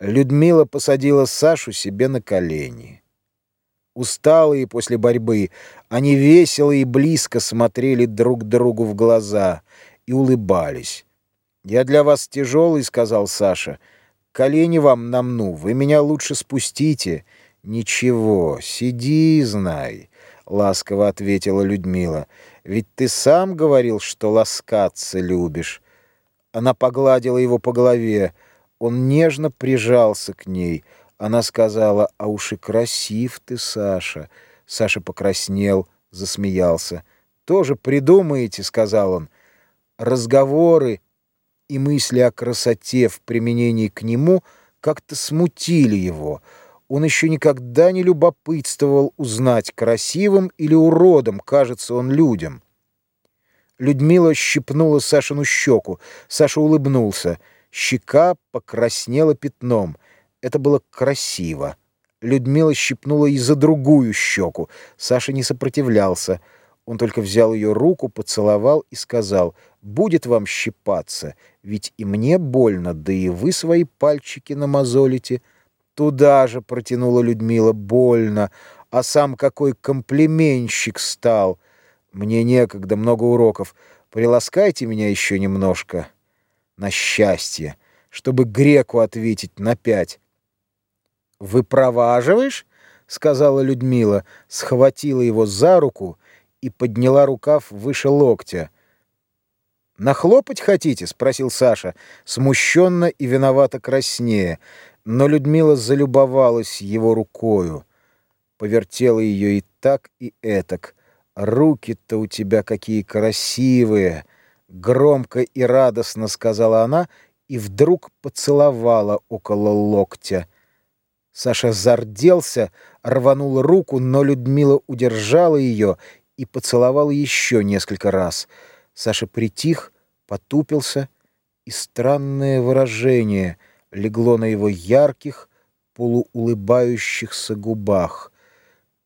Людмила посадила Сашу себе на колени. Усталые после борьбы, они весело и близко смотрели друг другу в глаза и улыбались. «Я для вас тяжелый», — сказал Саша. «Колени вам намну, вы меня лучше спустите». «Ничего, сиди, знай», — ласково ответила Людмила. «Ведь ты сам говорил, что ласкаться любишь». Она погладила его по голове. Он нежно прижался к ней. Она сказала, «А уж и красив ты, Саша». Саша покраснел, засмеялся. «Тоже придумаете», — сказал он. Разговоры и мысли о красоте в применении к нему как-то смутили его. Он еще никогда не любопытствовал узнать, красивым или уродом кажется он людям. Людмила щипнула Сашину щеку. Саша улыбнулся. Щека покраснела пятном. Это было красиво. Людмила щипнула и за другую щеку. Саша не сопротивлялся. Он только взял ее руку, поцеловал и сказал, «Будет вам щипаться, ведь и мне больно, да и вы свои пальчики намазолите». «Туда же», — протянула Людмила, — «больно, а сам какой комплименщик стал». Мне некогда, много уроков. Приласкайте меня еще немножко. На счастье, чтобы греку ответить на пять. «Выпроваживаешь?» — сказала Людмила, схватила его за руку и подняла рукав выше локтя. «Нахлопать хотите?» — спросил Саша, смущенно и виновато краснее. Но Людмила залюбовалась его рукою, повертела ее и так, и этак — «Руки-то у тебя какие красивые!» Громко и радостно сказала она и вдруг поцеловала около локтя. Саша зарделся, рванул руку, но Людмила удержала ее и поцеловала еще несколько раз. Саша притих, потупился, и странное выражение легло на его ярких, полуулыбающихся губах —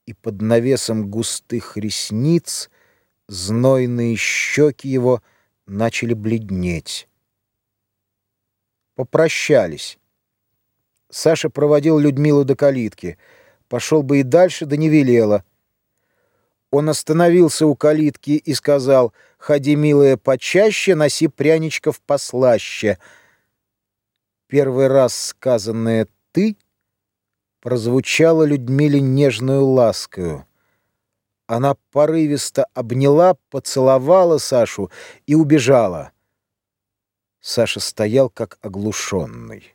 и под навесом густых ресниц знойные щеки его начали бледнеть. Попрощались. Саша проводил Людмилу до калитки. Пошел бы и дальше, да не велела. Он остановился у калитки и сказал, «Ходи, милая, почаще, носи пряничков послаще». Первый раз сказанное «ты» — прозвучало Людмиле нежную ласкою. Она порывисто обняла, поцеловала Сашу и убежала. Саша стоял как оглушенный.